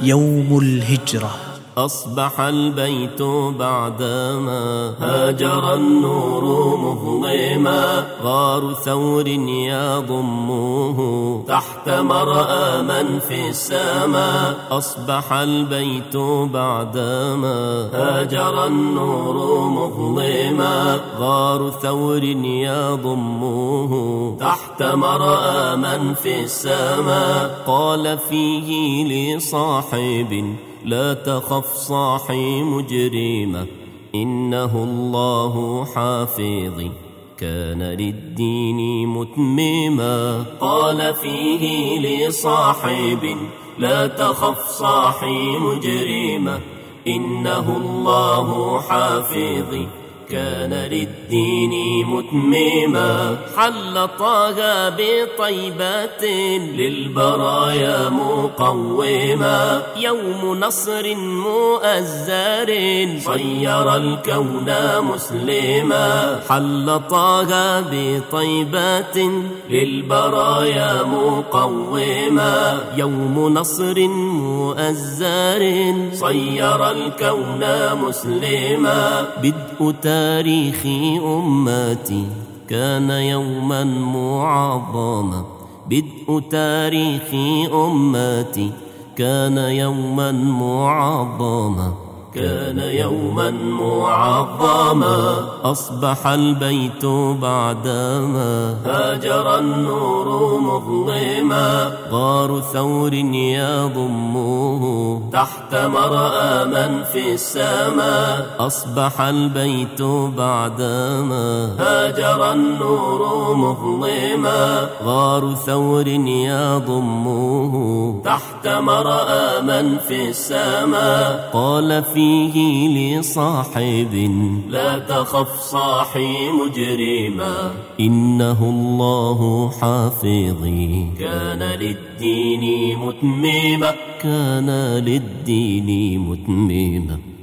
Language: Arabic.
يوم الهجرة. أصبح البيت بعدما هاجر النور مظلما. غار ثور يضمه تحت مرأى من في السماء أصبح البيت بعدما هاجر النور مظلما. غار ثور يضمه تحت مرأى من في السماء قال فيه لصاحب لا تخف صاحي مجرمة إنه الله حافظي كان للدين متمما. قال فيه لصاحب لا تخف صاحي مجرمة إنه الله حافظي كان للدين متمما. حل طه بطيبة للبرايا مقوما. يوم نصر مؤزر صير الكون مسلما. حل طه بطيبة للبرايا مقوما. يوم نصر مؤزر صير الكون مسلما. بدء تاريخ أمتي كان يوما معظما. بدء تاريخ أمتي كان يوما معظما. كان يوما معظما. أصبح البيت بعدما هاجر النور مظلما. غار ثور يضمه. تحت مرأى من في السماء أصبح البيت بعدما هاجر النور مظلما. غار ثور يضمه. تحت مرأى من في السماء قال فيه لصاحب. لا تخف صاحي مجرما. إنه الله حافظي كان للدين متمما. كان للدين متمما.